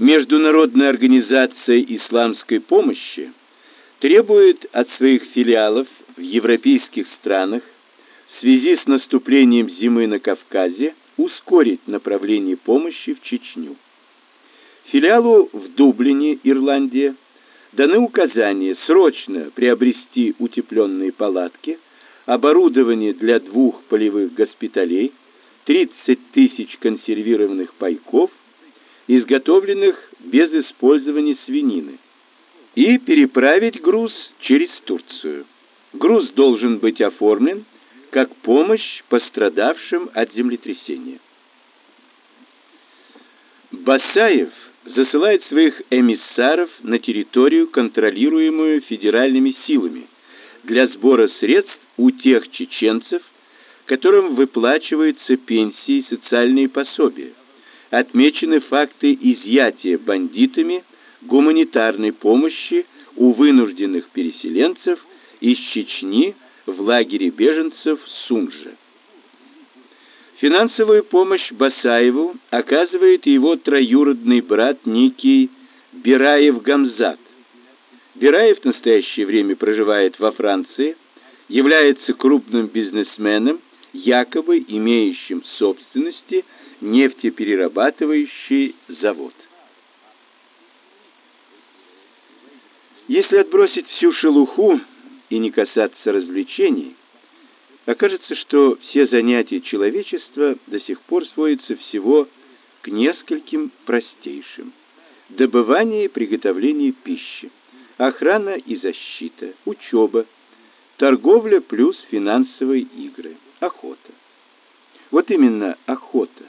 Международная организация исламской помощи требует от своих филиалов в европейских странах в связи с наступлением зимы на Кавказе ускорить направление помощи в Чечню. Филиалу в Дублине, Ирландия, даны указания срочно приобрести утепленные палатки, оборудование для двух полевых госпиталей, 30 тысяч консервированных пайков, изготовленных без использования свинины, и переправить груз через Турцию. Груз должен быть оформлен как помощь пострадавшим от землетрясения. Басаев засылает своих эмиссаров на территорию, контролируемую федеральными силами, для сбора средств у тех чеченцев, которым выплачиваются пенсии и социальные пособия. Отмечены факты изъятия бандитами гуманитарной помощи у вынужденных переселенцев из Чечни в лагере беженцев Сунжа. Финансовую помощь Басаеву оказывает его троюродный брат Никий Бираев Гамзат. Бираев в настоящее время проживает во Франции, является крупным бизнесменом, якобы имеющим в собственности нефтеперерабатывающий завод. Если отбросить всю шелуху и не касаться развлечений, окажется, что все занятия человечества до сих пор сводятся всего к нескольким простейшим: добывание и приготовление пищи, охрана и защита, учеба, торговля плюс финансовые игры, охота. Вот именно охота.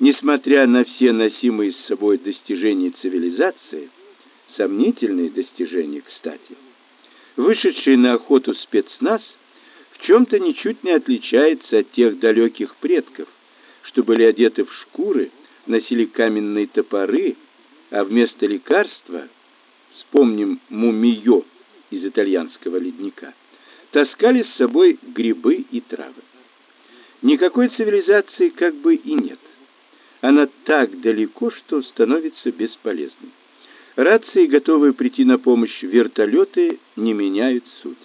Несмотря на все носимые с собой достижения цивилизации, сомнительные достижения, кстати, вышедший на охоту спецназ в чем-то ничуть не отличается от тех далеких предков, что были одеты в шкуры, носили каменные топоры, а вместо лекарства, вспомним мумиё из итальянского ледника, таскали с собой грибы и травы. Никакой цивилизации как бы и нет. Она так далеко, что становится бесполезной. Рации, готовые прийти на помощь вертолеты, не меняют суть.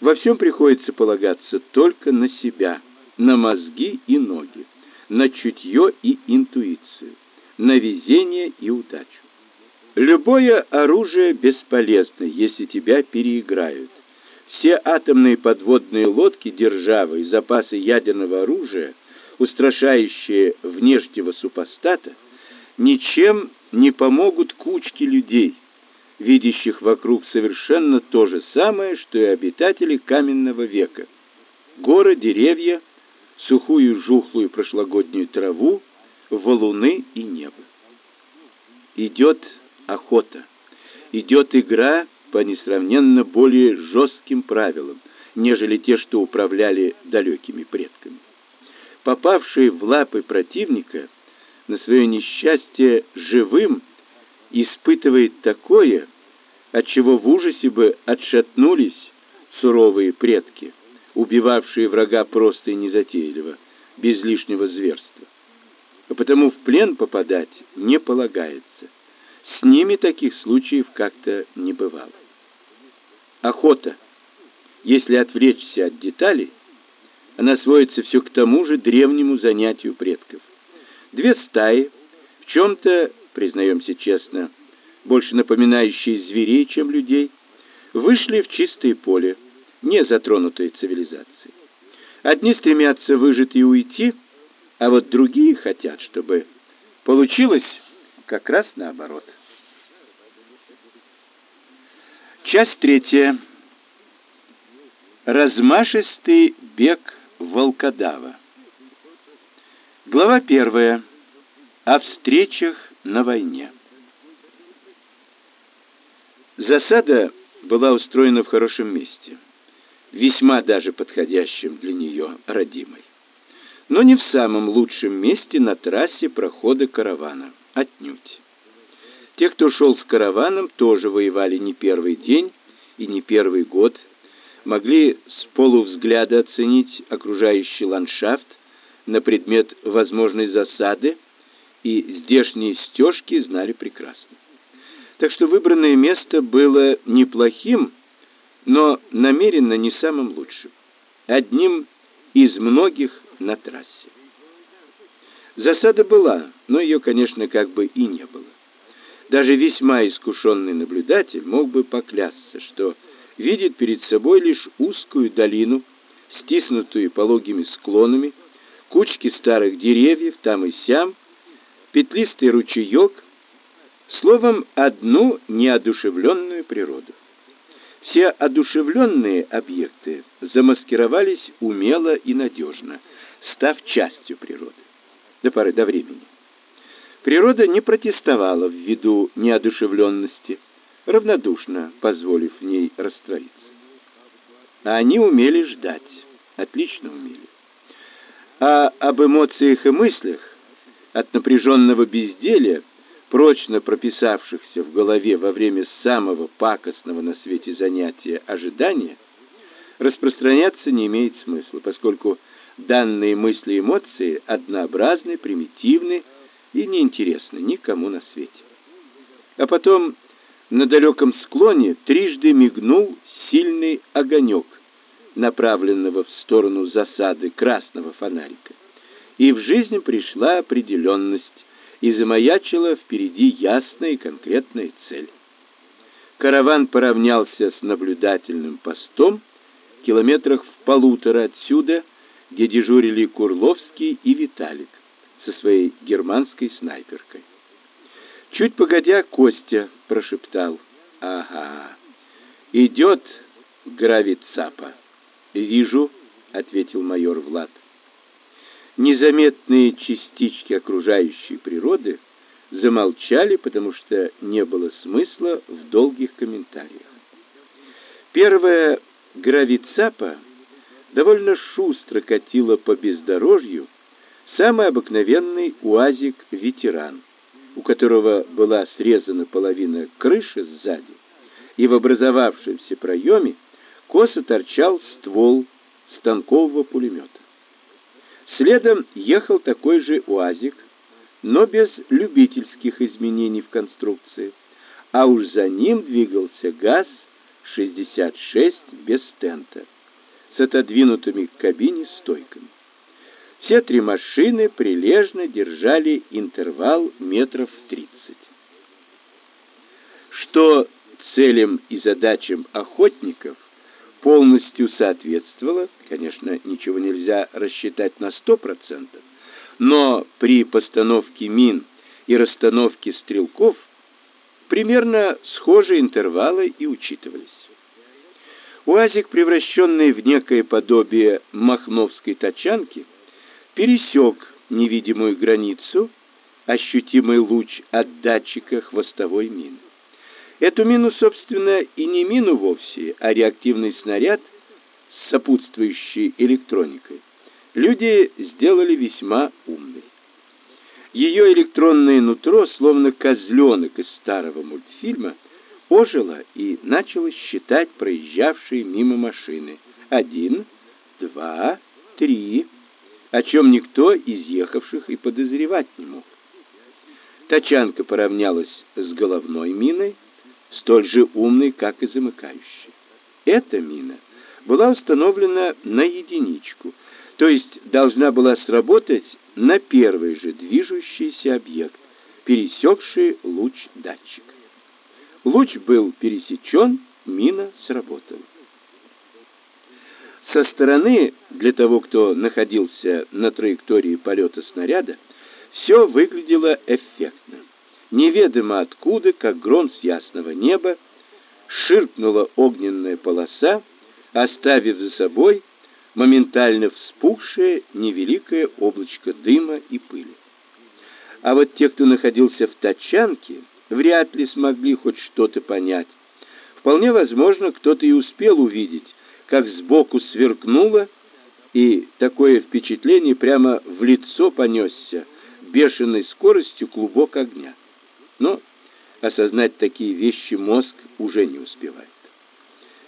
Во всем приходится полагаться только на себя, на мозги и ноги, на чутье и интуицию, на везение и удачу. Любое оружие бесполезно, если тебя переиграют. Все атомные подводные лодки державы и запасы ядерного оружия, устрашающие внешнего супостата, ничем не помогут кучке людей, видящих вокруг совершенно то же самое, что и обитатели каменного века. Горы, деревья, сухую жухлую прошлогоднюю траву, валуны и небо. Идет охота. Идет игра по несравненно более жестким правилам, нежели те, что управляли далекими предками. Попавшие в лапы противника – на свое несчастье живым испытывает такое, от чего в ужасе бы отшатнулись суровые предки, убивавшие врага просто и незатейливо, без лишнего зверства. А потому в плен попадать не полагается. С ними таких случаев как-то не бывало. Охота. Если отвлечься от деталей, она сводится все к тому же древнему занятию предков. Две стаи, в чем-то, признаемся честно, больше напоминающие зверей, чем людей, вышли в чистое поле, не затронутое цивилизацией. Одни стремятся выжить и уйти, а вот другие хотят, чтобы получилось как раз наоборот. Часть третья. Размашистый бег волкодава. Глава первая. О встречах на войне. Засада была устроена в хорошем месте, весьма даже подходящем для нее родимой. Но не в самом лучшем месте на трассе прохода каравана, отнюдь. Те, кто шел с караваном, тоже воевали не первый день и не первый год, могли с полувзгляда оценить окружающий ландшафт, на предмет возможной засады и здешние стежки знали прекрасно. Так что выбранное место было неплохим, но намеренно не самым лучшим. Одним из многих на трассе. Засада была, но ее, конечно, как бы и не было. Даже весьма искушенный наблюдатель мог бы поклясться, что видит перед собой лишь узкую долину, стиснутую пологими склонами, кучки старых деревьев там и сям, петлистый ручеек, словом, одну неодушевленную природу. Все одушевленные объекты замаскировались умело и надежно, став частью природы до поры до времени. Природа не протестовала ввиду неодушевленности, равнодушно позволив ней раствориться. А они умели ждать, отлично умели. А об эмоциях и мыслях, от напряженного безделия, прочно прописавшихся в голове во время самого пакостного на свете занятия ожидания, распространяться не имеет смысла, поскольку данные мысли и эмоции однообразны, примитивны и неинтересны никому на свете. А потом на далеком склоне трижды мигнул сильный огонек, направленного в сторону засады красного фонарика. И в жизнь пришла определенность, и замаячила впереди ясная и конкретная цель. Караван поравнялся с наблюдательным постом километрах в полутора отсюда, где дежурили Курловский и Виталик со своей германской снайперкой. Чуть погодя, Костя прошептал: "Ага. Идет гравицапа". "Вижу", ответил майор Влад. Незаметные частички окружающей природы замолчали, потому что не было смысла в долгих комментариях. Первая гравицапа довольно шустро катила по бездорожью самый обыкновенный УАЗик-ветеран, у которого была срезана половина крыши сзади, и в образовавшемся проеме косо торчал ствол станкового пулемета. Следом ехал такой же УАЗик, но без любительских изменений в конструкции, а уж за ним двигался ГАЗ-66 без стента с отодвинутыми к кабине стойками. Все три машины прилежно держали интервал метров тридцать. Что целям и задачам охотников полностью соответствовало, конечно, ничего нельзя рассчитать на сто процентов, но при постановке мин и расстановке стрелков примерно схожие интервалы и учитывались. УАЗик, превращенный в некое подобие махновской тачанки, пересек невидимую границу, ощутимый луч от датчика хвостовой мины. Эту мину, собственно, и не мину вовсе, а реактивный снаряд с сопутствующей электроникой. Люди сделали весьма умной. Ее электронное нутро, словно козленок из старого мультфильма, ожило и начало считать проезжавшие мимо машины. Один, два, три, о чем никто из ехавших и подозревать не мог. Тачанка поравнялась с головной миной, столь же умной, как и замыкающей. Эта мина была установлена на единичку, то есть должна была сработать на первый же движущийся объект, пересекший луч датчика. Луч был пересечен, мина сработала. Со стороны, для того, кто находился на траектории полета снаряда, все выглядело эффектно. Неведомо откуда, как гром с ясного неба, ширкнула огненная полоса, оставив за собой моментально вспухшее невеликое облачко дыма и пыли. А вот те, кто находился в тачанке, вряд ли смогли хоть что-то понять. Вполне возможно, кто-то и успел увидеть, как сбоку сверкнуло, и такое впечатление прямо в лицо понесся бешеной скоростью клубок огня. Но осознать такие вещи мозг уже не успевает.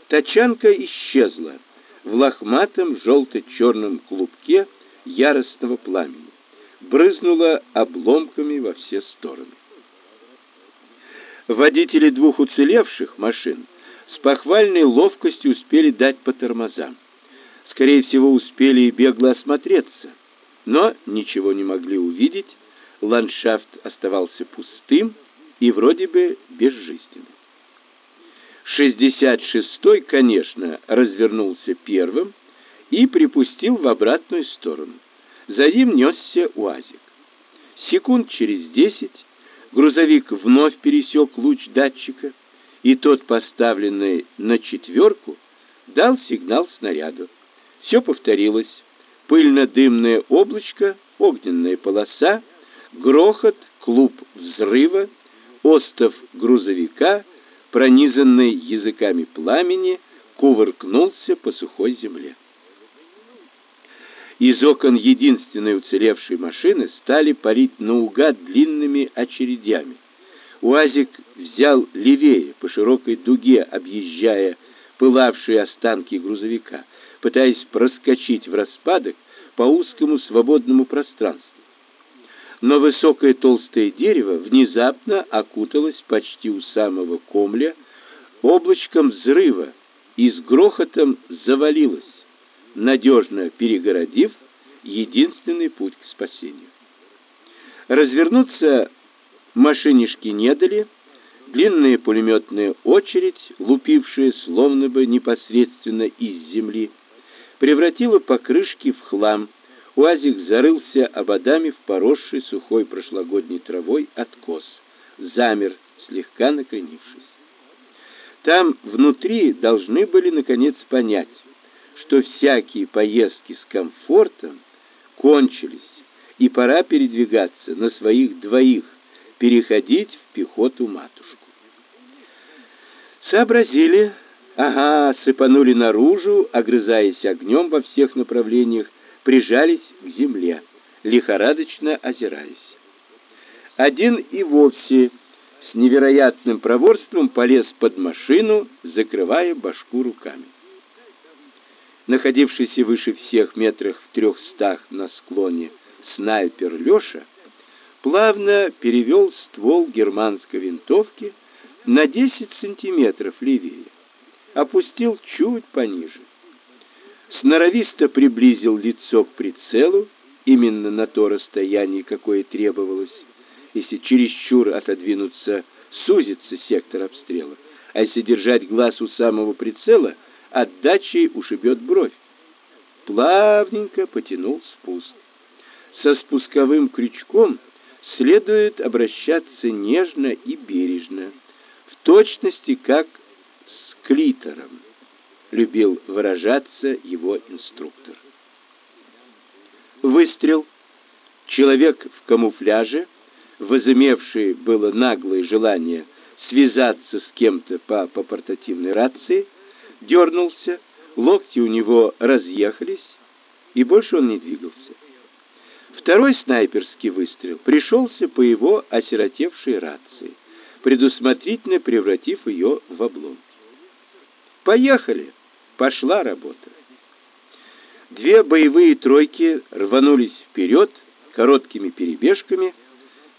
Тачанка исчезла в лохматом желто-черном клубке яростного пламени, брызнула обломками во все стороны. Водители двух уцелевших машин похвальной ловкостью успели дать по тормозам. Скорее всего, успели и бегло осмотреться, но ничего не могли увидеть, ландшафт оставался пустым и вроде бы безжизненным. 66-й, конечно, развернулся первым и припустил в обратную сторону. За ним несся УАЗик. Секунд через десять грузовик вновь пересек луч датчика, и тот, поставленный на четверку, дал сигнал снаряду. Все повторилось. Пыльно-дымное облачко, огненная полоса, грохот, клуб взрыва, остов грузовика, пронизанный языками пламени, кувыркнулся по сухой земле. Из окон единственной уцелевшей машины стали парить наугад длинными очередями. УАЗик взял левее, по широкой дуге, объезжая пылавшие останки грузовика, пытаясь проскочить в распадок по узкому свободному пространству. Но высокое толстое дерево внезапно окуталось почти у самого комля облачком взрыва и с грохотом завалилось надежно перегородив единственный путь к спасению. Развернуться машинишки не дали, длинная пулеметная очередь, лупившая словно бы непосредственно из земли, превратила покрышки в хлам. Уазик зарылся ободами в поросший сухой прошлогодней травой откос, замер, слегка накренившись. Там внутри должны были наконец понять, что всякие поездки с комфортом кончились, и пора передвигаться на своих двоих, переходить в пехоту матушку. Сообразили, ага, сыпанули наружу, огрызаясь огнем во всех направлениях, прижались к земле, лихорадочно озираясь. Один и вовсе с невероятным проворством полез под машину, закрывая башку руками находившийся выше всех метрах в трехстах на склоне снайпер Леша, плавно перевел ствол германской винтовки на 10 сантиметров левее, опустил чуть пониже. Сноровисто приблизил лицо к прицелу, именно на то расстояние, какое требовалось, если чересчур отодвинуться, сузится сектор обстрела, а если держать глаз у самого прицела — отдачей ушибет бровь. Плавненько потянул спуск. Со спусковым крючком следует обращаться нежно и бережно, в точности как с клитором, любил выражаться его инструктор. Выстрел. Человек в камуфляже, возымевший было наглое желание связаться с кем-то по, по портативной рации, дернулся, локти у него разъехались, и больше он не двигался. Второй снайперский выстрел пришелся по его осиротевшей рации, предусмотрительно превратив ее в обломки. Поехали, пошла работа. Две боевые тройки рванулись вперед короткими перебежками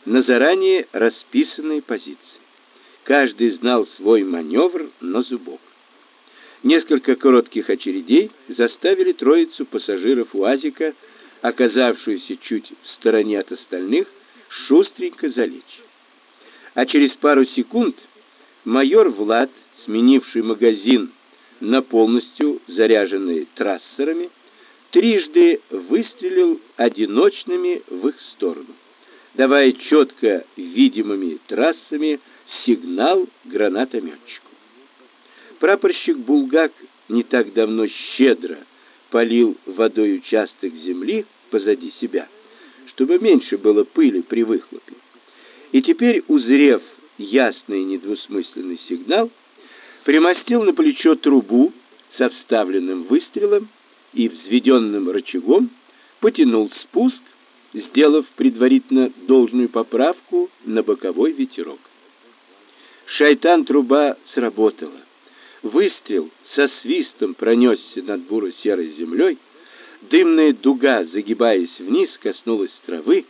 на заранее расписанные позиции. Каждый знал свой маневр на зубок. Несколько коротких очередей заставили троицу пассажиров УАЗика, оказавшуюся чуть в стороне от остальных, шустренько залечь. А через пару секунд майор Влад, сменивший магазин на полностью заряженный трассерами, трижды выстрелил одиночными в их сторону, давая четко видимыми трассами сигнал гранатометчику. Прапорщик Булгак не так давно щедро полил водой участок земли позади себя, чтобы меньше было пыли при выхлопе. И теперь, узрев ясный недвусмысленный сигнал, примостил на плечо трубу со вставленным выстрелом и взведенным рычагом, потянул спуск, сделав предварительно должную поправку на боковой ветерок. Шайтан-труба сработала. Выстрел со свистом пронесся над буро-серой землей, Дымная дуга, загибаясь вниз, коснулась травы,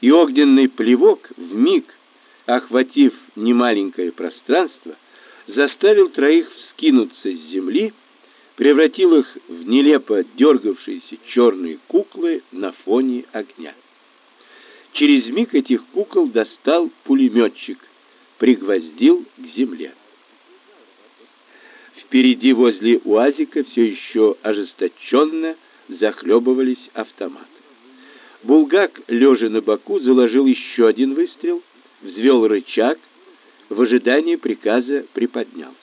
и огненный плевок, вмиг охватив немаленькое пространство, заставил троих вскинуться с земли, превратил их в нелепо дергавшиеся черные куклы на фоне огня. Через миг этих кукол достал пулеметчик, пригвоздил к земле. Впереди возле УАЗика все еще ожесточенно захлебывались автоматы. Булгак, лежа на боку, заложил еще один выстрел, взвел рычаг, в ожидании приказа приподнялся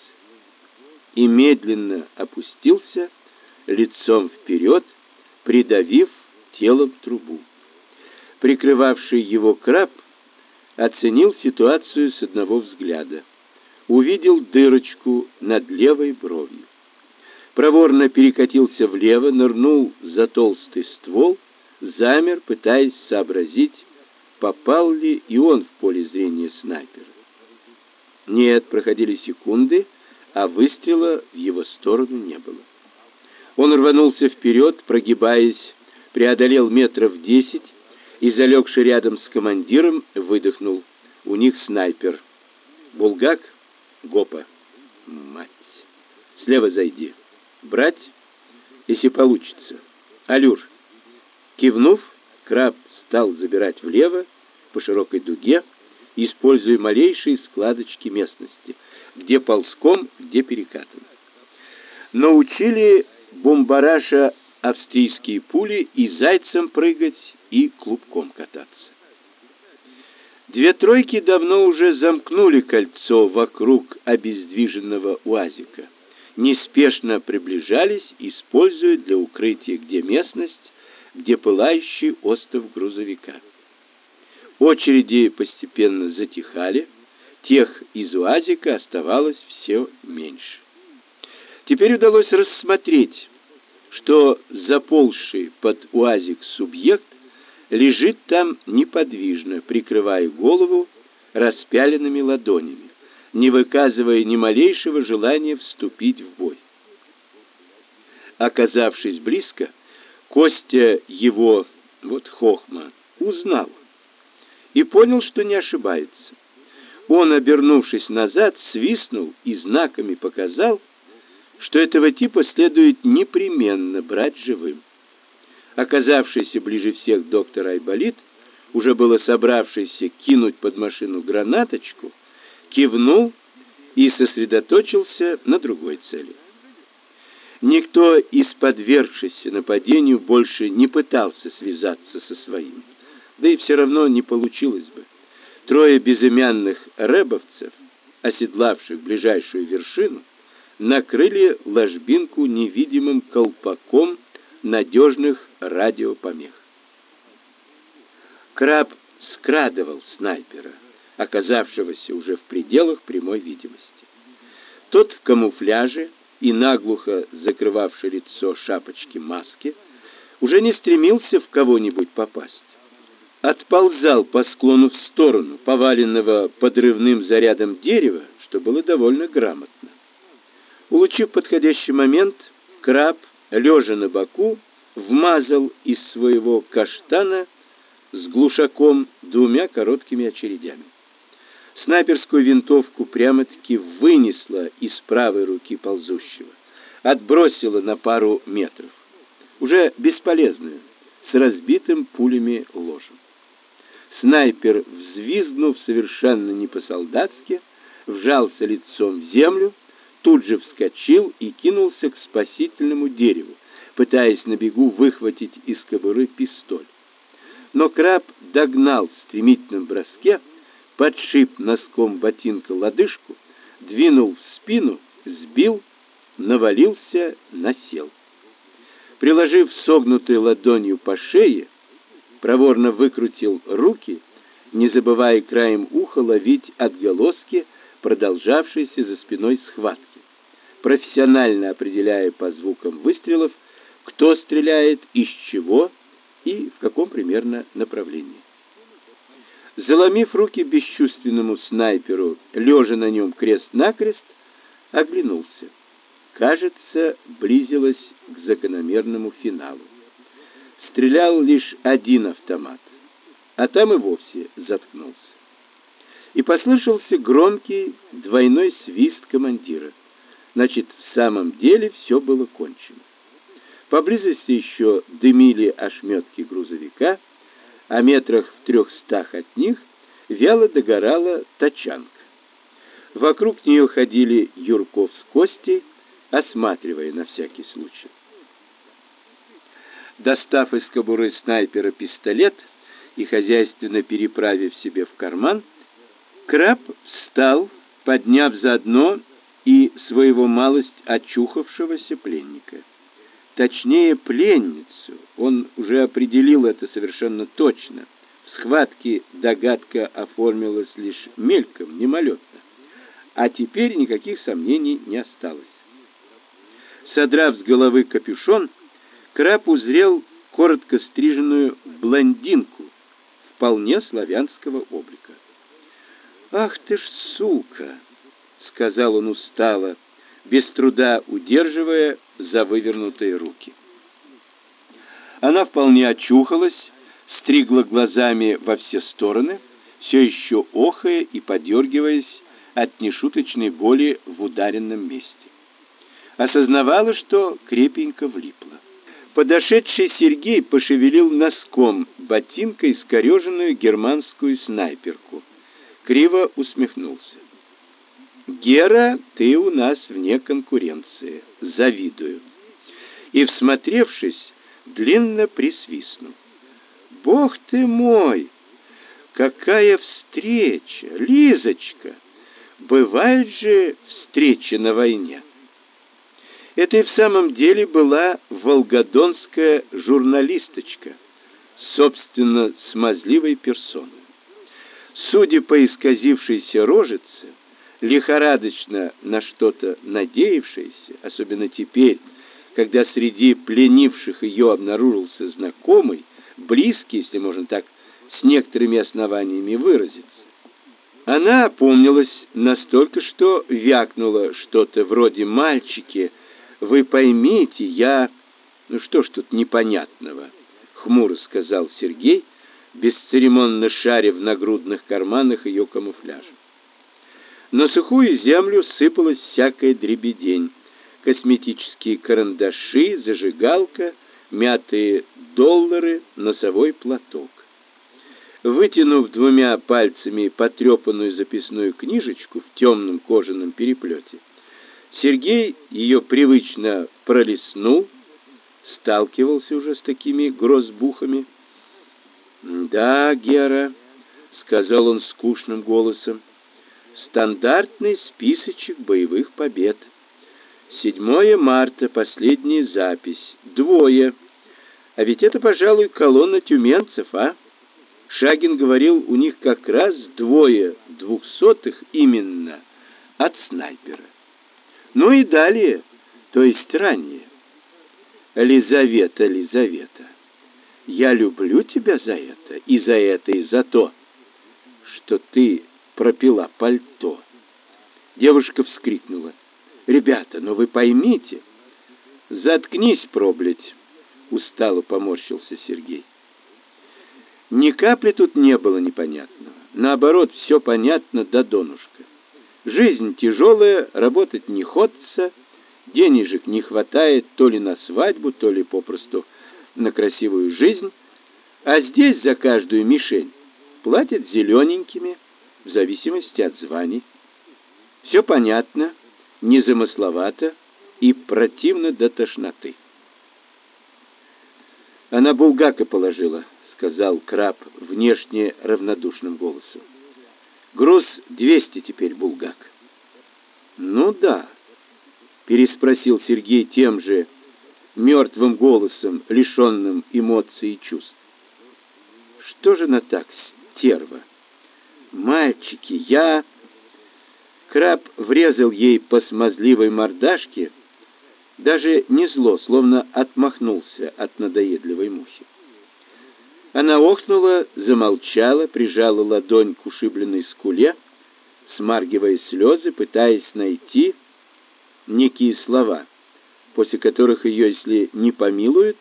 и медленно опустился лицом вперед, придавив телом трубу. Прикрывавший его краб оценил ситуацию с одного взгляда. Увидел дырочку над левой бровью. Проворно перекатился влево, нырнул за толстый ствол, замер, пытаясь сообразить, попал ли и он в поле зрения снайпера. Нет, проходили секунды, а выстрела в его сторону не было. Он рванулся вперед, прогибаясь, преодолел метров десять и, залегший рядом с командиром, выдохнул. У них снайпер. Булгак, Гопа. Мать. Слева зайди. Брать, если получится. Алюр. Кивнув, краб стал забирать влево по широкой дуге, используя малейшие складочки местности, где ползком, где перекатом. Научили бомбараша австрийские пули и зайцем прыгать, и клубком кататься. Две тройки давно уже замкнули кольцо вокруг обездвиженного УАЗика. Неспешно приближались, используя для укрытия где местность, где пылающий остов грузовика. Очереди постепенно затихали, тех из УАЗика оставалось все меньше. Теперь удалось рассмотреть, что заползший под УАЗик субъект лежит там неподвижно, прикрывая голову распяленными ладонями, не выказывая ни малейшего желания вступить в бой. Оказавшись близко, Костя его, вот Хохма, узнал и понял, что не ошибается. Он, обернувшись назад, свистнул и знаками показал, что этого типа следует непременно брать живым. Оказавшийся ближе всех доктор Айболит, уже было собравшийся кинуть под машину гранаточку, кивнул и сосредоточился на другой цели. Никто из подвергшихся нападению больше не пытался связаться со своим, да и все равно не получилось бы. Трое безымянных рэбовцев, оседлавших ближайшую вершину, накрыли ложбинку невидимым колпаком надежных радиопомех. Краб скрадывал снайпера, оказавшегося уже в пределах прямой видимости. Тот в камуфляже и наглухо закрывавший лицо шапочки маски уже не стремился в кого-нибудь попасть. Отползал по склону в сторону поваленного подрывным зарядом дерева, что было довольно грамотно. Улучив подходящий момент, краб, лежа на боку, вмазал из своего каштана с глушаком двумя короткими очередями. Снайперскую винтовку прямо-таки вынесла из правой руки ползущего, отбросила на пару метров. Уже бесполезную, с разбитым пулями ложем. Снайпер, взвизгнув совершенно не по-солдатски, вжался лицом в землю, тут же вскочил и кинулся к спасительному дереву, пытаясь на бегу выхватить из кобуры пистоль. Но краб догнал в стремительном броске, подшип носком ботинка лодыжку, двинул в спину, сбил, навалился, насел. Приложив согнутой ладонью по шее, проворно выкрутил руки, не забывая краем уха ловить отголоски продолжавшейся за спиной схватки, профессионально определяя по звукам выстрелов, кто стреляет, из чего и в каком примерно направлении. Заломив руки бесчувственному снайперу, лежа на нем крест-накрест, оглянулся. Кажется, близилось к закономерному финалу. стрелял лишь один автомат, а там и вовсе заткнулся. И послышался громкий двойной свист командира. Значит, в самом деле все было кончено. Поблизости еще дымили ошметки грузовика, а метрах в трехстах от них вяло догорала тачанка. Вокруг нее ходили Юрков с Костей, осматривая на всякий случай. Достав из кобуры снайпера пистолет и хозяйственно переправив себе в карман, Краб встал, подняв заодно и своего малость очухавшегося пленника. Точнее, пленницу. Он уже определил это совершенно точно. В схватке догадка оформилась лишь мельком, мимолетно. А теперь никаких сомнений не осталось. Содрав с головы капюшон, Краб узрел коротко стриженную блондинку вполне славянского облика. «Ах ты ж сука!» — сказал он устало, без труда удерживая за вывернутые руки. Она вполне очухалась, стригла глазами во все стороны, все еще охая и подергиваясь от нешуточной боли в ударенном месте. Осознавала, что крепенько влипла. Подошедший Сергей пошевелил носком ботинкой скореженную германскую снайперку. Криво усмехнулся. «Гера, ты у нас вне конкуренции. Завидую». И, всмотревшись, длинно присвистнул. «Бог ты мой! Какая встреча! Лизочка! Бывают же встречи на войне!» Это и в самом деле была волгодонская журналисточка, собственно, смазливой персоной. Судя по исказившейся рожице, лихорадочно на что-то надеявшаяся, особенно теперь, когда среди пленивших ее обнаружился знакомый, близкий, если можно так с некоторыми основаниями выразиться. Она опомнилась настолько, что вякнула что-то вроде «мальчики», вы поймите, я... Ну что ж тут непонятного? Хмуро сказал Сергей, бесцеремонно шаря в нагрудных карманах ее камуфляжа. На сухую землю сыпалась всякая дребедень. Косметические карандаши, зажигалка, мятые доллары, носовой платок. Вытянув двумя пальцами потрепанную записную книжечку в темном кожаном переплете, Сергей ее привычно пролистнул, сталкивался уже с такими грозбухами. «Да, Гера», — сказал он скучным голосом, — «стандартный списочек боевых побед. 7 марта, последняя запись, двое. А ведь это, пожалуй, колонна тюменцев, а? Шагин говорил, у них как раз двое двухсотых именно от снайпера. Ну и далее, то есть ранее. Лизавета, Лизавета, я люблю тебя за это, и за это, и за то, что ты пропила пальто. Девушка вскрикнула. «Ребята, но вы поймите!» «Заткнись, проблять!» Устало поморщился Сергей. Ни капли тут не было непонятного. Наоборот, все понятно до донышка. Жизнь тяжелая, работать не хочется, денежек не хватает то ли на свадьбу, то ли попросту на красивую жизнь, а здесь за каждую мишень платят зелененькими, в зависимости от званий. Все понятно, незамысловато и противно до тошноты. Она булгака положила, сказал краб внешне равнодушным голосом. Груз двести теперь булгак. Ну да, переспросил Сергей тем же мертвым голосом, лишенным эмоций и чувств. Что же на так, стерва? Мальчики, я... Краб врезал ей по смазливой мордашке, даже не зло, словно отмахнулся от надоедливой мухи. Она охнула, замолчала, прижала ладонь к ушибленной скуле, смаргивая слезы, пытаясь найти некие слова, после которых ее, если не помилуют,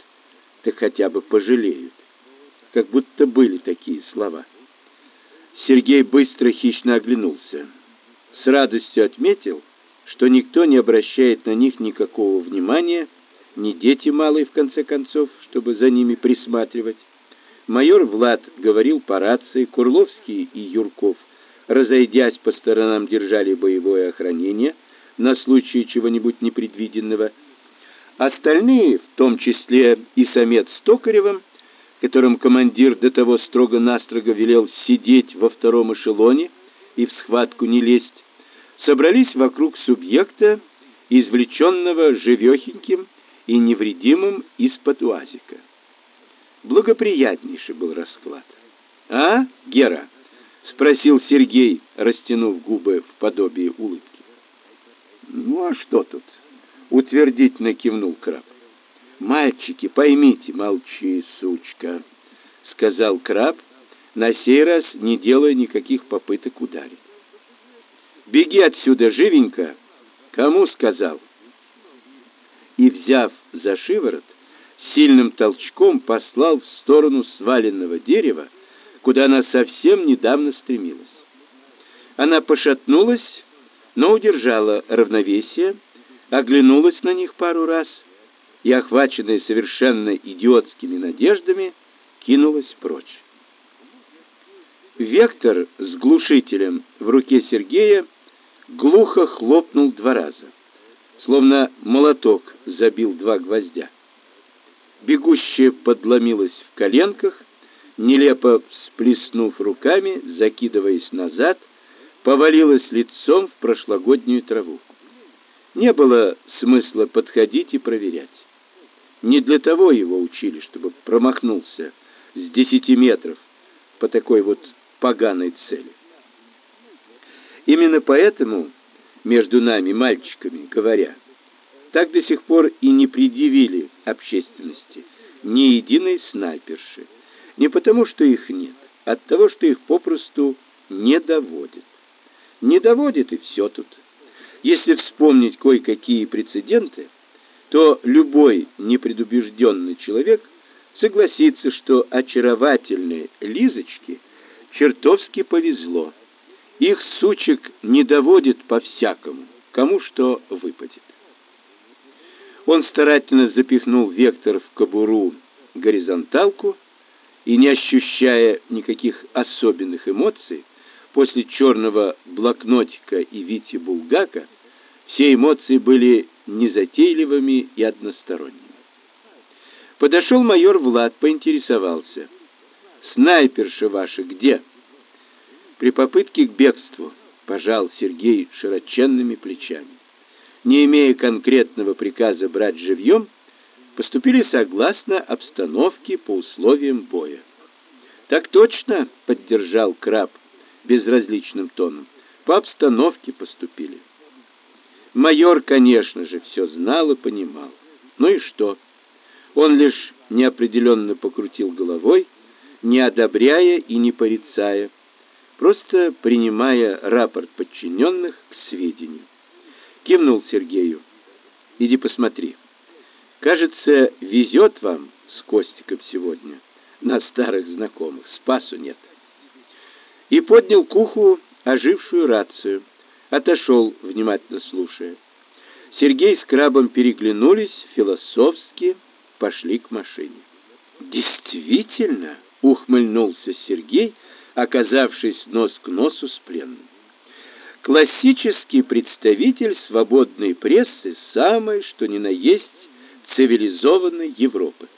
так хотя бы пожалеют. Как будто были такие слова. Сергей быстро хищно оглянулся. С радостью отметил, что никто не обращает на них никакого внимания, ни дети малые, в конце концов, чтобы за ними присматривать. Майор Влад говорил по рации, Курловский и Юрков, разойдясь по сторонам, держали боевое охранение на случай чего-нибудь непредвиденного. Остальные, в том числе и самец с Токаревым, которым командир до того строго-настрого велел сидеть во втором эшелоне и в схватку не лезть, собрались вокруг субъекта, извлеченного живехеньким и невредимым из-под уазика. Благоприятнейший был расклад. «А, Гера?» — спросил Сергей, растянув губы в подобие улыбки. «Ну, а что тут?» — утвердительно кивнул краб. «Мальчики, поймите, молчи, сучка», — сказал краб, на сей раз не делая никаких попыток ударить. «Беги отсюда живенько!» «Кому сказал?» И, взяв за шиворот, сильным толчком послал в сторону сваленного дерева, куда она совсем недавно стремилась. Она пошатнулась, но удержала равновесие, оглянулась на них пару раз — и, охваченная совершенно идиотскими надеждами, кинулась прочь. Вектор с глушителем в руке Сергея глухо хлопнул два раза, словно молоток забил два гвоздя. Бегущая подломилась в коленках, нелепо всплеснув руками, закидываясь назад, повалилась лицом в прошлогоднюю траву. Не было смысла подходить и проверять. Не для того его учили, чтобы промахнулся с десяти метров по такой вот поганой цели. Именно поэтому между нами, мальчиками, говоря, так до сих пор и не предъявили общественности ни единой снайперши. Не потому, что их нет, а от того, что их попросту не доводят. Не доводит и все тут. Если вспомнить кое-какие прецеденты, то любой непредубежденный человек согласится, что очаровательной Лизочке чертовски повезло. Их сучек не доводит по-всякому, кому что выпадет. Он старательно запихнул вектор в кобуру горизонталку и, не ощущая никаких особенных эмоций, после черного блокнотика и Вити Булгака, все эмоции были незатейливыми и односторонними. Подошел майор Влад, поинтересовался. «Снайперша ваша где?» При попытке к бегству пожал Сергей широченными плечами. Не имея конкретного приказа брать живьем, поступили согласно обстановке по условиям боя. «Так точно», — поддержал Краб безразличным тоном, — «по обстановке поступили». Майор, конечно же, все знал и понимал. Ну и что? Он лишь неопределенно покрутил головой, не одобряя и не порицая, просто принимая рапорт подчиненных к сведению. Кивнул Сергею. «Иди посмотри. Кажется, везет вам с Костиком сегодня на старых знакомых. Спасу нет». И поднял к уху ожившую рацию – отошел, внимательно слушая. Сергей с Крабом переглянулись, философски пошли к машине. «Действительно?» — ухмыльнулся Сергей, оказавшись нос к носу с пленным. «Классический представитель свободной прессы самой, что ни на есть, цивилизованной Европы.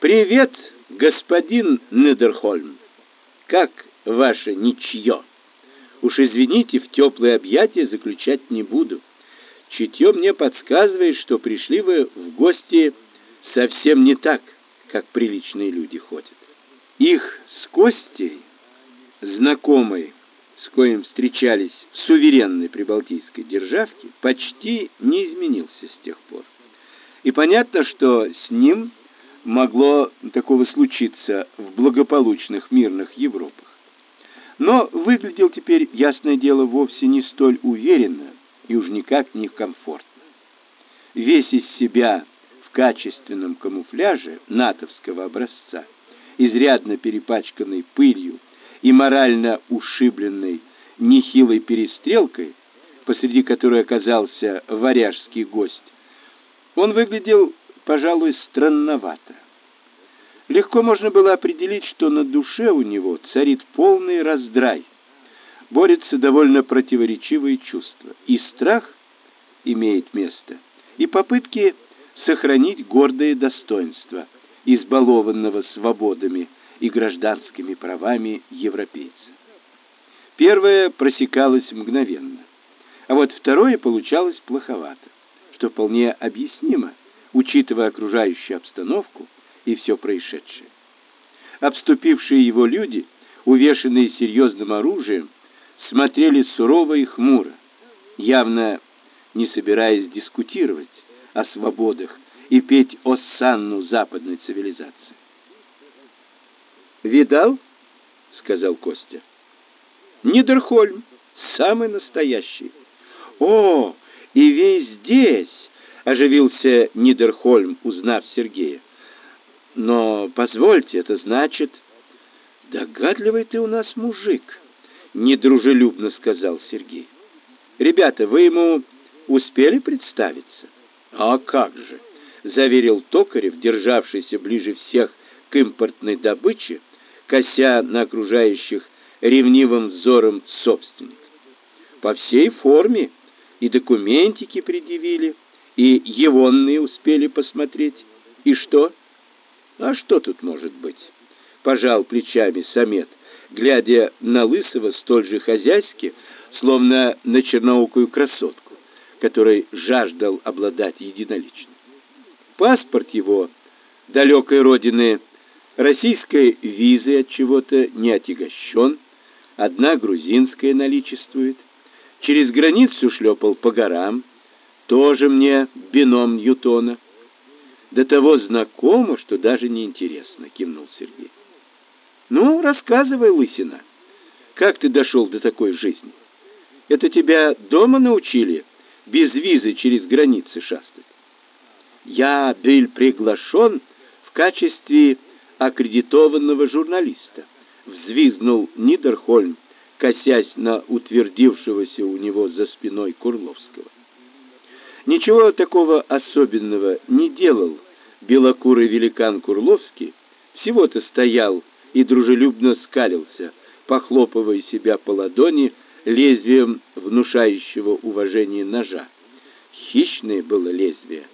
Привет, господин Недерхольм. Как ваше ничье?» Уж извините, в теплые объятия заключать не буду. Чутье мне подсказывает, что пришли вы в гости совсем не так, как приличные люди ходят. Их с Костей, знакомой, с коим встречались в суверенной прибалтийской державке, почти не изменился с тех пор. И понятно, что с ним могло такого случиться в благополучных мирных Европах но выглядел теперь, ясное дело, вовсе не столь уверенно и уж никак не комфортно. Весь из себя в качественном камуфляже натовского образца, изрядно перепачканный пылью и морально ушибленный нехилой перестрелкой, посреди которой оказался варяжский гость, он выглядел, пожалуй, странновато. Легко можно было определить, что на душе у него царит полный раздрай. Борются довольно противоречивые чувства. И страх имеет место, и попытки сохранить гордое достоинство избалованного свободами и гражданскими правами европейца. Первое просекалось мгновенно, а вот второе получалось плоховато, что вполне объяснимо, учитывая окружающую обстановку и все происшедшее. Обступившие его люди, увешанные серьезным оружием, смотрели сурово и хмуро, явно не собираясь дискутировать о свободах и петь осанну западной цивилизации. «Видал?» — сказал Костя. «Нидерхольм, самый настоящий». «О, и весь здесь!» — оживился Нидерхольм, узнав Сергея. «Но позвольте, это значит...» «Догадливый ты у нас мужик», — недружелюбно сказал Сергей. «Ребята, вы ему успели представиться?» «А как же!» — заверил Токарев, державшийся ближе всех к импортной добыче, кося на окружающих ревнивым взором собственник. По всей форме и документики предъявили, и егонные успели посмотреть. И что? А что тут может быть? Пожал плечами Самет, глядя на Лысого столь же хозяйски, словно на черноокую красотку, которой жаждал обладать единолично. Паспорт его далекой родины российской визой от чего-то не отягощен, одна грузинская наличествует. Через границу шлепал по горам, тоже мне бином Ньютона. До того знакомо, что даже не интересно, кивнул Сергей. Ну, рассказывай, Лысина, как ты дошел до такой жизни? Это тебя дома научили без визы через границы шастать? Я был приглашен в качестве аккредитованного журналиста, взвизгнул Нидерхольм, косясь на утвердившегося у него за спиной Курловского. Ничего такого особенного не делал белокурый великан Курловский, всего-то стоял и дружелюбно скалился, похлопывая себя по ладони лезвием внушающего уважение ножа. Хищное было лезвие,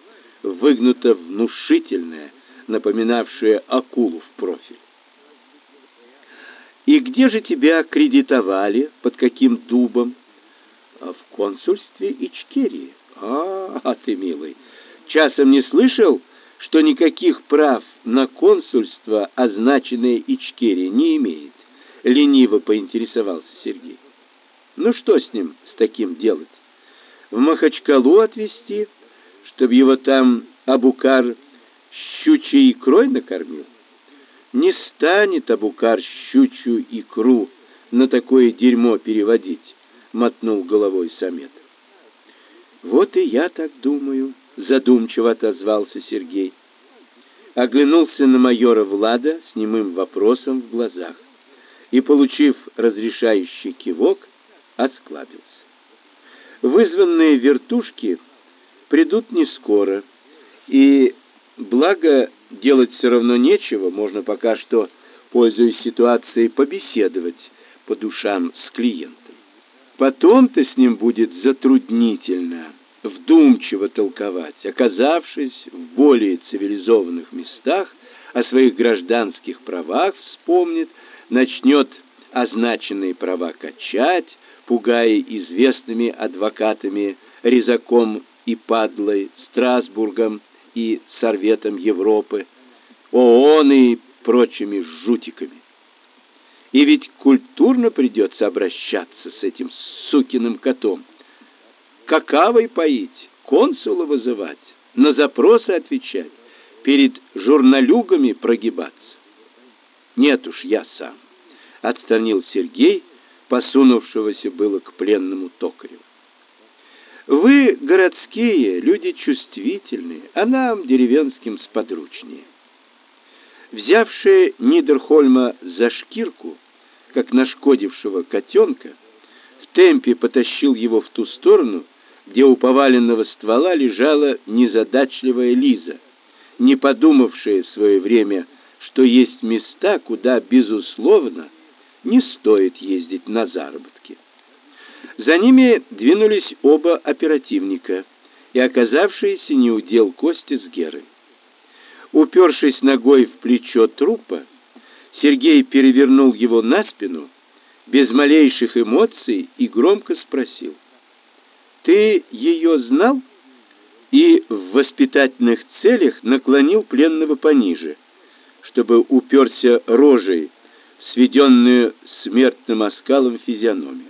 выгнуто внушительное, напоминавшее акулу в профиль. И где же тебя кредитовали, под каким дубом? В консульстве Ичкерии. А, а ты, милый, часом не слышал, что никаких прав на консульство означенное Ичкерия не имеет? Лениво поинтересовался Сергей. Ну что с ним, с таким делать? В Махачкалу отвезти, чтобы его там Абукар щучьей икрой накормил? Не станет Абукар щучью икру на такое дерьмо переводить, мотнул головой Самет. Вот и я так думаю, задумчиво отозвался Сергей. Оглянулся на майора Влада с немым вопросом в глазах и, получив разрешающий кивок, осклабился. Вызванные вертушки придут не скоро, и благо делать все равно нечего, можно пока что, пользуясь ситуацией, побеседовать по душам с клиентом. Потом-то с ним будет затруднительно вдумчиво толковать, оказавшись в более цивилизованных местах, о своих гражданских правах вспомнит, начнет означенные права качать, пугая известными адвокатами Резаком и Падлой, Страсбургом и Сорветом Европы, ООН и прочими жутиками. И ведь культурно придется обращаться с этим сукиным котом. Какавой поить, консула вызывать, на запросы отвечать, перед журналюгами прогибаться. Нет уж, я сам. Отстранил Сергей, посунувшегося было к пленному токарю. Вы, городские, люди чувствительные, а нам, деревенским, сподручнее. Взявшие Нидерхольма за шкирку, как нашкодившего котенка, темпе потащил его в ту сторону, где у поваленного ствола лежала незадачливая Лиза, не подумавшая в свое время, что есть места, куда, безусловно, не стоит ездить на заработки. За ними двинулись оба оперативника и оказавшиеся неудел Кости с Герой. Упершись ногой в плечо трупа, Сергей перевернул его на спину, без малейших эмоций и громко спросил. «Ты ее знал?» И в воспитательных целях наклонил пленного пониже, чтобы уперся рожей, сведенную смертным оскалом физиономию.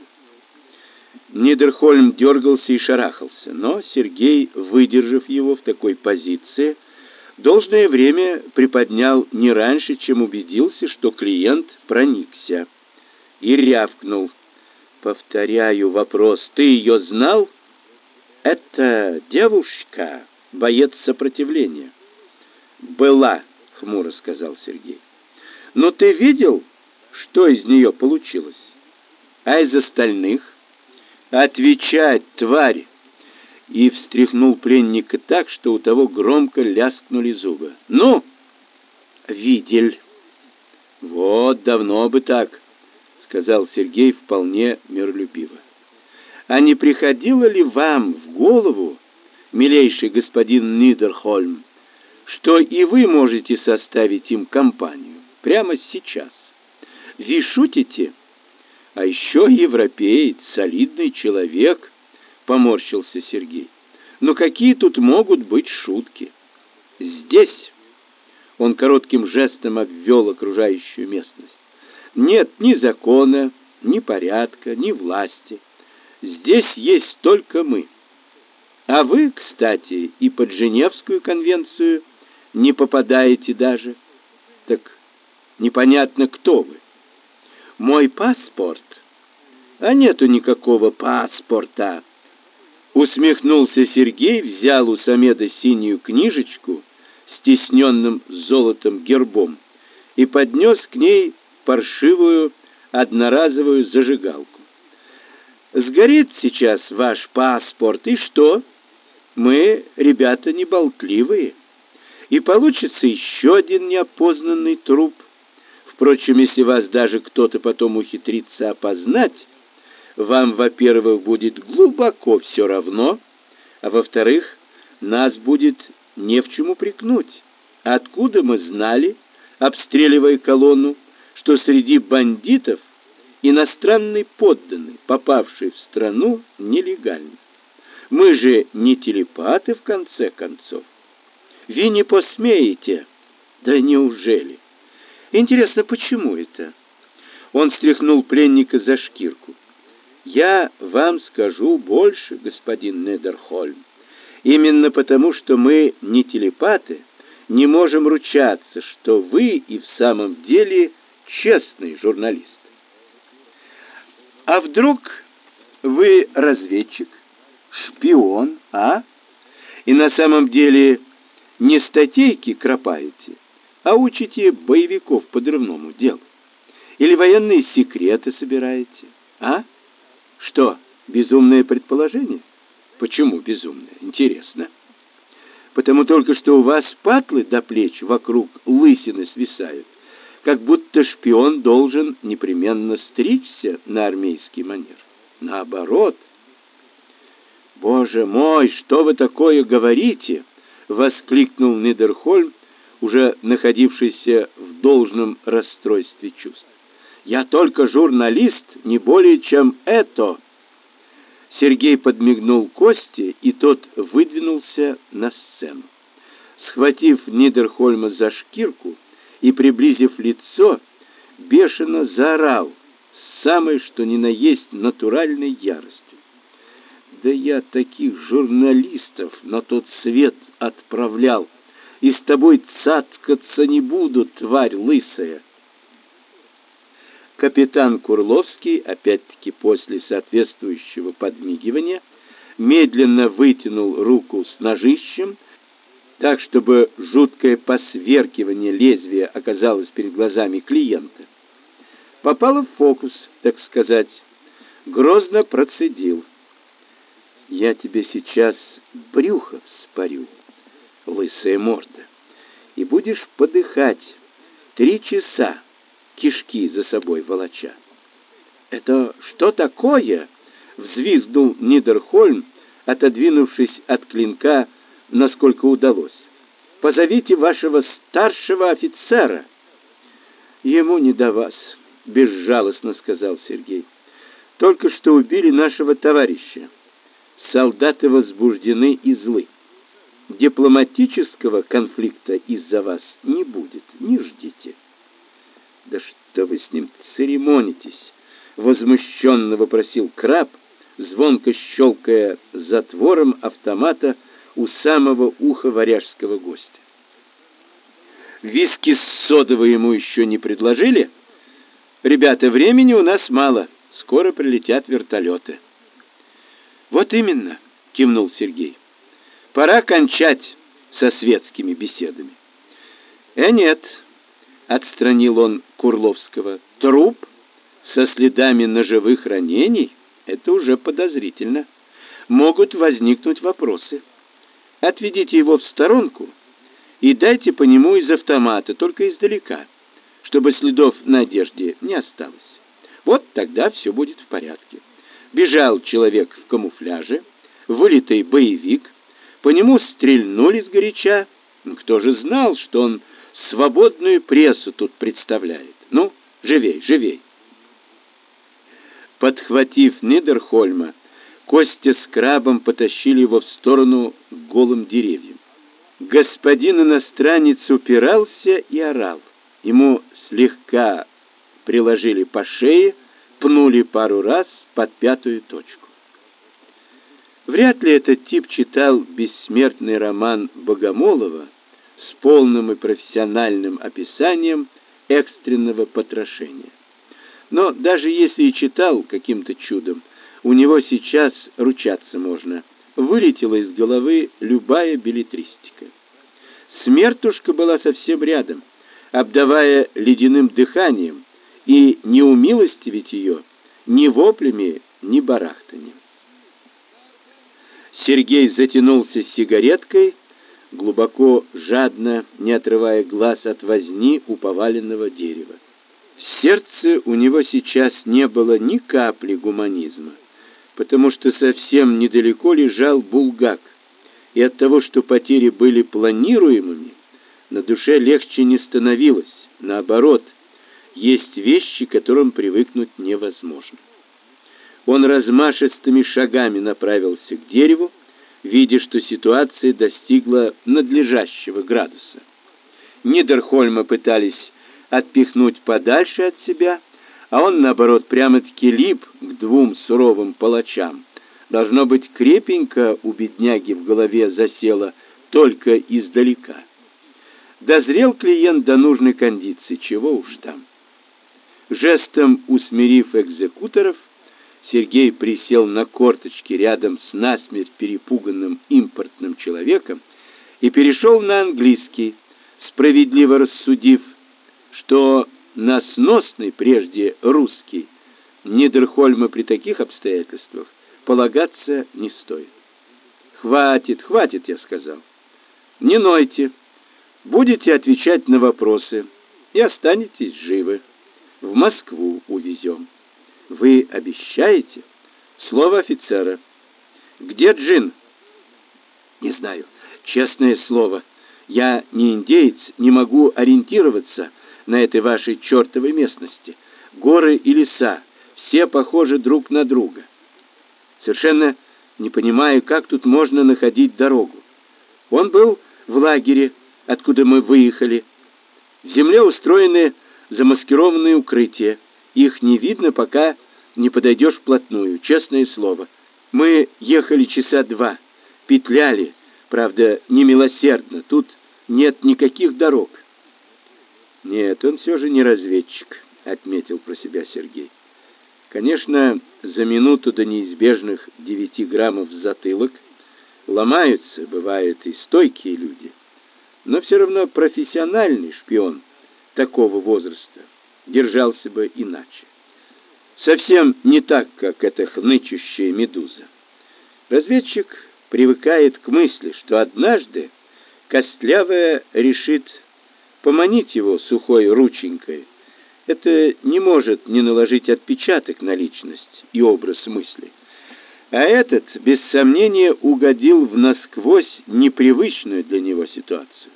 Нидерхольм дергался и шарахался, но Сергей, выдержав его в такой позиции, должное время приподнял не раньше, чем убедился, что клиент проникся, и рявкнул. «Повторяю вопрос, ты ее знал?» «Это девушка, боец сопротивления». «Была», — хмуро сказал Сергей. «Но ты видел, что из нее получилось? А из остальных?» «Отвечать, тварь!» И встряхнул пленника так, что у того громко ляскнули зубы. «Ну!» «Видель!» «Вот, давно бы так!» — сказал Сергей вполне миролюбиво. «А не приходило ли вам в голову, милейший господин Нидерхольм, что и вы можете составить им компанию прямо сейчас? Вы шутите?» А еще европеец, солидный человек, поморщился Сергей. Но какие тут могут быть шутки? Здесь он коротким жестом обвел окружающую местность. Нет ни закона, ни порядка, ни власти. Здесь есть только мы. А вы, кстати, и под Женевскую конвенцию не попадаете даже. Так непонятно, кто вы. Мой паспорт а нету никакого паспорта. Усмехнулся Сергей, взял у Самеда синюю книжечку с тисненным золотом гербом и поднес к ней паршивую одноразовую зажигалку. Сгорит сейчас ваш паспорт, и что? Мы, ребята, не болтливые. И получится еще один неопознанный труп. Впрочем, если вас даже кто-то потом ухитрится опознать, вам, во-первых, будет глубоко все равно, а во-вторых, нас будет не в чем упрекнуть. Откуда мы знали, обстреливая колонну, что среди бандитов иностранный подданный, попавший в страну нелегально? Мы же не телепаты, в конце концов. Вы не посмеете? Да неужели? Интересно, почему это? Он стряхнул пленника за шкирку. Я вам скажу больше, господин Недерхольм. Именно потому, что мы не телепаты, не можем ручаться, что вы и в самом деле честный журналист. А вдруг вы разведчик, шпион, а? И на самом деле не статейки кропаете, а учите боевиков подрывному делу? Или военные секреты собираете, а? Что, безумное предположение? Почему безумное? Интересно. Потому только что у вас патлы до плеч вокруг лысины свисают, как будто шпион должен непременно стричься на армейский манер. Наоборот. Боже мой, что вы такое говорите? воскликнул Нидерхольм, уже находившийся в должном расстройстве чувств. Я только журналист, не более чем это. Сергей подмигнул Косте, и тот выдвинулся на сцену. Схватив Нидерхольма за шкирку и приблизив лицо, бешено заорал с самой что ни на есть натуральной яростью. Да я таких журналистов на тот свет отправлял, и с тобой цацкаться не буду, тварь лысая. Капитан Курловский, опять-таки после соответствующего подмигивания, медленно вытянул руку с ножищем, так, чтобы жуткое посверкивание лезвия оказалось перед глазами клиента. Попало в фокус, так сказать. Грозно процедил. «Я тебе сейчас брюхо вспорю, лысая морда, и будешь подыхать три часа, кишки за собой волоча». «Это что такое?» — взвизгнул Нидерхольм, отодвинувшись от клинка, насколько удалось. «Позовите вашего старшего офицера». «Ему не до вас», — безжалостно сказал Сергей. «Только что убили нашего товарища. Солдаты возбуждены и злы. Дипломатического конфликта из-за вас не будет, не ждите». «Да что вы с ним церемонитесь?» возмущенно вопросил краб, звонко щелкая затвором автомата у самого уха варяжского гостя. Виски с содовой ему еще не предложили? Ребята, времени у нас мало. Скоро прилетят вертолеты. Вот именно, кивнул Сергей. Пора кончать со светскими беседами. Э, нет, отстранил он Курловского. Труп со следами ножевых ранений – это уже подозрительно. Могут возникнуть вопросы. Отведите его в сторонку и дайте по нему из автомата, только издалека, чтобы следов на одежде не осталось. Вот тогда все будет в порядке. Бежал человек в камуфляже, вылитый боевик, по нему стрельнули сгоряча. Кто же знал, что он свободную прессу тут представляет? Ну, живей, живей. Подхватив Нидерхольма, Костя с крабом потащили его в сторону голым деревьям. Господин иностранец упирался и орал. Ему слегка приложили по шее, пнули пару раз под пятую точку. Вряд ли этот тип читал бессмертный роман Богомолова с полным и профессиональным описанием экстренного потрошения. Но даже если и читал каким-то чудом, у него сейчас ручаться можно. Вылетела из головы любая билетристика. Смертушка была совсем рядом, обдавая ледяным дыханием, и не умилостивить ее ни воплями, ни барахтанием. Сергей затянулся сигареткой, глубоко, жадно, не отрывая глаз от возни у поваленного дерева. В сердце у него сейчас не было ни капли гуманизма, потому что совсем недалеко лежал Булгак, и от того, что потери были планируемыми, на душе легче не становилось, наоборот, есть вещи, к которым привыкнуть невозможно. Он размашистыми шагами направился к дереву, видя, что ситуация достигла надлежащего градуса. Нидерхольма пытались отпихнуть подальше от себя, а он, наоборот, прямо-таки лип к двум суровым палачам. Должно быть, крепенько у бедняги в голове засело только издалека. Дозрел клиент до нужной кондиции, чего уж там. Жестом усмирив экзекуторов, Сергей присел на корточки рядом с насмерть перепуганным импортным человеком и перешел на английский, справедливо рассудив – что на сносный прежде русский Нидерхольма при таких обстоятельствах полагаться не стоит. Хватит, хватит, я сказал. Не нойте. Будете отвечать на вопросы и останетесь живы. В Москву увезем. Вы обещаете? Слово офицера. Где Джин? Не знаю. Честное слово. Я не индеец, не могу ориентироваться на этой вашей чертовой местности. Горы и леса, все похожи друг на друга. Совершенно не понимаю, как тут можно находить дорогу. Он был в лагере, откуда мы выехали. В земле устроены замаскированные укрытия. Их не видно, пока не подойдешь вплотную, честное слово. Мы ехали часа два, петляли, правда, немилосердно. Тут нет никаких дорог. Нет, он все же не разведчик, отметил про себя Сергей. Конечно, за минуту до неизбежных девяти граммов в затылок ломаются, бывают и стойкие люди. Но все равно профессиональный шпион такого возраста держался бы иначе. Совсем не так, как эта хнычущая медуза. Разведчик привыкает к мысли, что однажды Костлявая решит поманить его сухой рученькой. Это не может не наложить отпечаток на личность и образ мысли. А этот, без сомнения, угодил в насквозь непривычную для него ситуацию.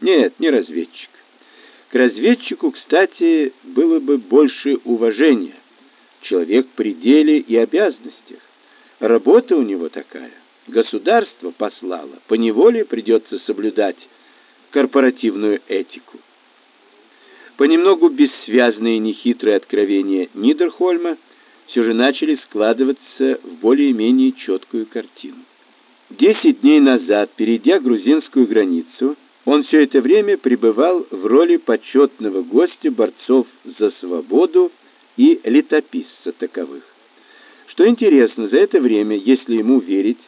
Нет, не разведчик. К разведчику, кстати, было бы больше уважения. Человек в пределе и обязанностях. Работа у него такая. Государство послало. По неволе придется соблюдать корпоративную этику. Понемногу бессвязные нехитрые откровения Нидерхольма все же начали складываться в более-менее четкую картину. Десять дней назад, перейдя грузинскую границу, он все это время пребывал в роли почетного гостя борцов за свободу и летописца таковых. Что интересно, за это время, если ему верить,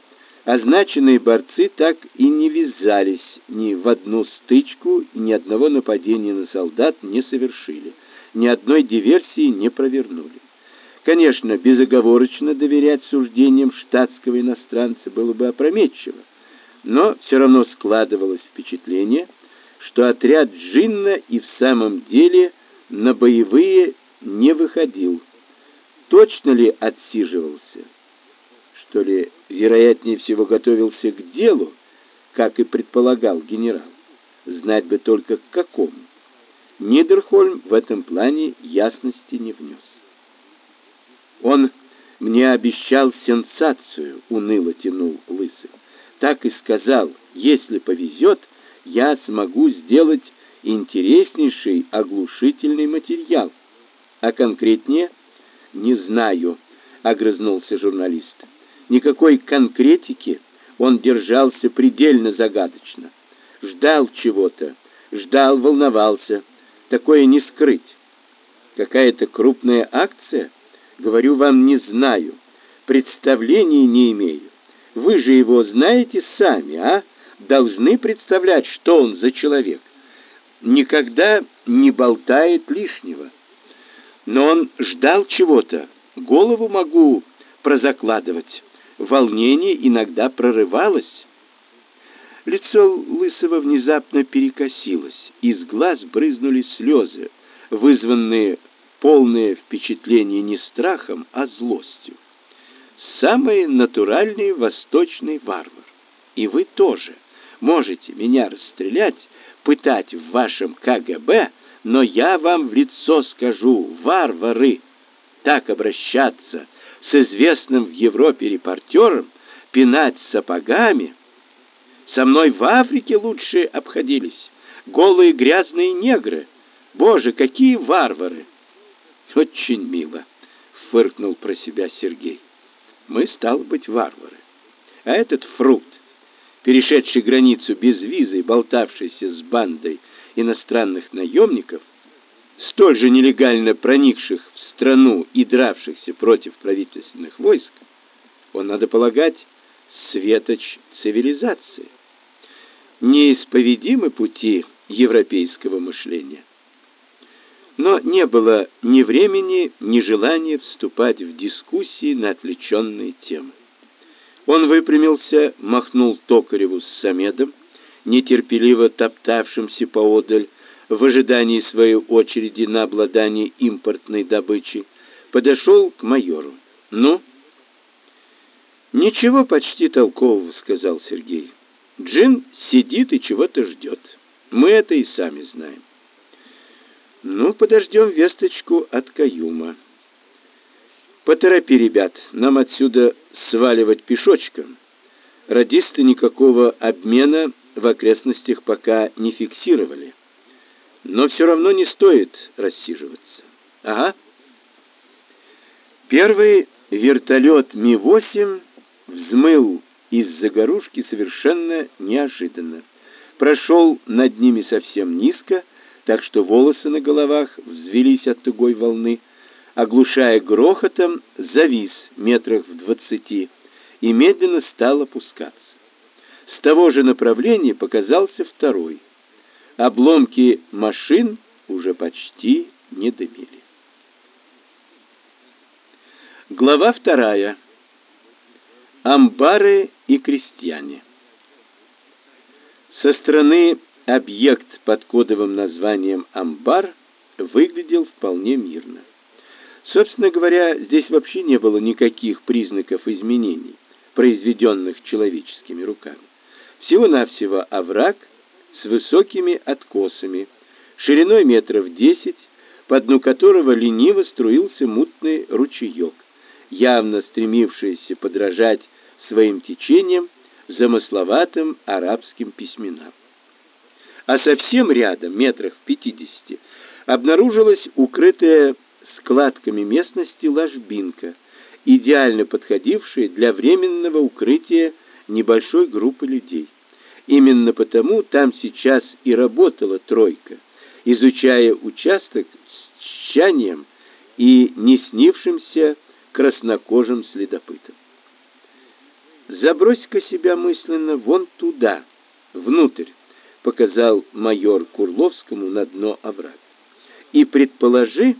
означенные борцы так и не ввязались ни в одну стычку ни одного нападения на солдат не совершили, ни одной диверсии не провернули. Конечно, безоговорочно доверять суждениям штатского иностранца было бы опрометчиво, но все равно складывалось впечатление, что отряд Джинна и в самом деле на боевые не выходил. Точно ли отсиживался? Что ли, вероятнее всего, готовился к делу, как и предполагал генерал? Знать бы только к какому. Нидерхольм в этом плане ясности не внес. Он мне обещал сенсацию, уныло тянул лысый. Так и сказал, если повезет, я смогу сделать интереснейший оглушительный материал. А конкретнее не знаю, огрызнулся журналист. Никакой конкретики он держался предельно загадочно. Ждал чего-то, ждал, волновался. Такое не скрыть. Какая-то крупная акция? Говорю вам, не знаю. Представления не имею. Вы же его знаете сами, а? Должны представлять, что он за человек. Никогда не болтает лишнего. Но он ждал чего-то. Голову могу прозакладывать. Волнение иногда прорывалось. Лицо Лысого внезапно перекосилось, из глаз брызнули слезы, вызванные полное впечатление не страхом, а злостью. Самый натуральный восточный варвар. И вы тоже можете меня расстрелять, пытать в вашем КГБ, но я вам в лицо скажу, варвары, так обращаться с известным в Европе репортером, пинать сапогами. Со мной в Африке лучше обходились. Голые грязные негры. Боже, какие варвары! Очень мило, фыркнул про себя Сергей. Мы, стал быть, варвары. А этот фрукт, перешедший границу без визы и болтавшийся с бандой иностранных наемников, столь же нелегально проникших страну и дравшихся против правительственных войск, он, надо полагать, светоч цивилизации. Неисповедимы пути европейского мышления. Но не было ни времени, ни желания вступать в дискуссии на отвлеченные темы. Он выпрямился, махнул Токареву с Самедом, нетерпеливо топтавшимся поодаль в ожидании своей очереди на обладание импортной добычей, подошел к майору. «Ну?» «Ничего почти толкового», — сказал Сергей. «Джин сидит и чего-то ждет. Мы это и сами знаем». «Ну, подождем весточку от Каюма». «Поторопи, ребят, нам отсюда сваливать пешочком. Радисты никакого обмена в окрестностях пока не фиксировали. Но все равно не стоит рассиживаться. Ага. Первый вертолет Ми-8 взмыл из загорушки совершенно неожиданно. Прошел над ними совсем низко, так что волосы на головах взвелись от тугой волны, оглушая грохотом, завис метрах в двадцати и медленно стал опускаться. С того же направления показался второй. Обломки машин уже почти не дымили. Глава вторая. Амбары и крестьяне. Со стороны объект под кодовым названием «Амбар» выглядел вполне мирно. Собственно говоря, здесь вообще не было никаких признаков изменений, произведенных человеческими руками. Всего-навсего овраг с высокими откосами, шириной метров десять, по дну которого лениво струился мутный ручеек, явно стремившийся подражать своим течением замысловатым арабским письменам. А совсем рядом, метрах в пятидесяти, обнаружилась укрытая складками местности ложбинка, идеально подходившая для временного укрытия небольшой группы людей. Именно потому там сейчас и работала тройка, изучая участок с тщанием и не снившимся краснокожим следопытом. «Забрось-ка себя мысленно вон туда, внутрь», — показал майор Курловскому на дно оврага. «И предположи,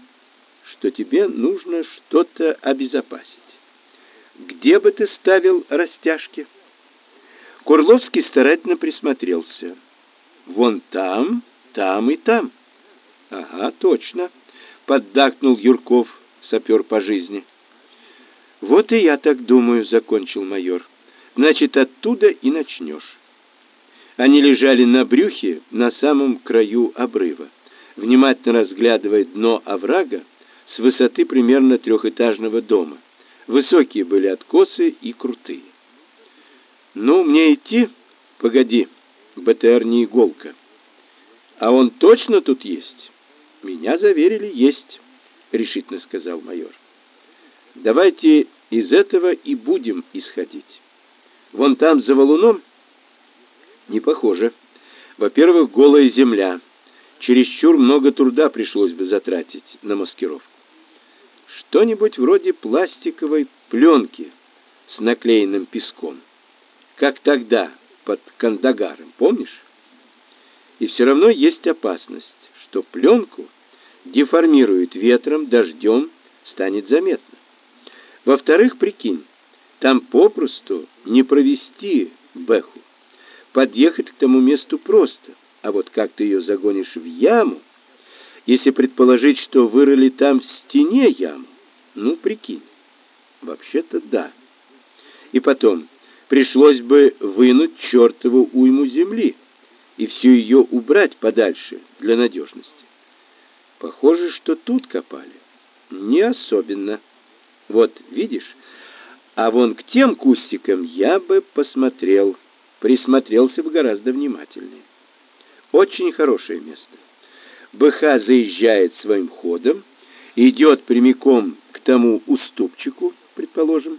что тебе нужно что-то обезопасить. Где бы ты ставил растяжки?» Курловский старательно присмотрелся. «Вон там, там и там». «Ага, точно», — поддакнул Юрков, сапер по жизни. Вот и я так думаю, закончил майор. Значит, оттуда и начнешь. Они лежали на брюхе на самом краю обрыва, внимательно разглядывая дно оврага с высоты примерно трехэтажного дома. Высокие были откосы и крутые. Ну, мне идти? Погоди, БТР не иголка. А он точно тут есть? Меня заверили, есть, решительно сказал майор. Давайте из этого и будем исходить. Вон там за валуном не похоже. Во-первых, голая земля. Чересчур много труда пришлось бы затратить на маскировку. Что-нибудь вроде пластиковой пленки с наклеенным песком. Как тогда под Кандагаром, помнишь? И все равно есть опасность, что пленку деформирует ветром, дождем, станет заметно. Во-вторых, прикинь, там попросту не провести Бэху. Подъехать к тому месту просто, а вот как ты ее загонишь в яму, если предположить, что вырыли там в стене яму, ну, прикинь. Вообще-то да. И потом, пришлось бы вынуть чертову уйму земли и всю ее убрать подальше для надежности. Похоже, что тут копали. Не особенно. Вот, видишь? А вон к тем кустикам я бы посмотрел, присмотрелся бы гораздо внимательнее. Очень хорошее место. БХ заезжает своим ходом, идет прямиком к тому уступчику, предположим,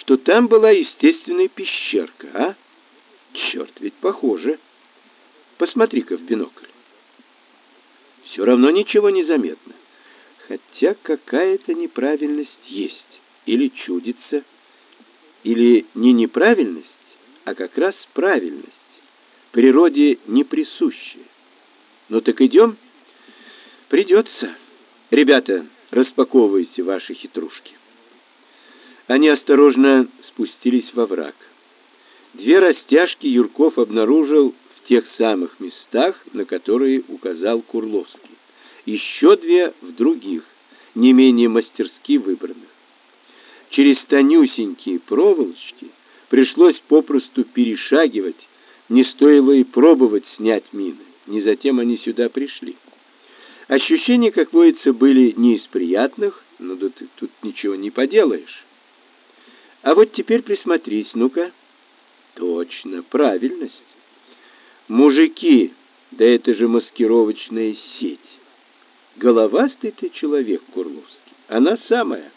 что там была естественная пещерка, а? Черт, ведь похоже. Посмотри-ка в бинокль. Все равно ничего не заметно хотя какая-то неправильность есть, или чудится, или не неправильность, а как раз правильность, природе не присущая. Ну так идем? Придется. Ребята, распаковывайте ваши хитрушки. Они осторожно спустились во враг. Две растяжки Юрков обнаружил в тех самых местах, на которые указал Курловский еще две в других, не менее мастерски выбранных. Через тонюсенькие проволочки пришлось попросту перешагивать, не стоило и пробовать снять мины, не затем они сюда пришли. Ощущения, как водится, были не из приятных, но да ты тут ничего не поделаешь. А вот теперь присмотрись, ну-ка. Точно, правильность. Мужики, да это же маскировочная сеть. Головастый ты человек, Курловский. Она самая.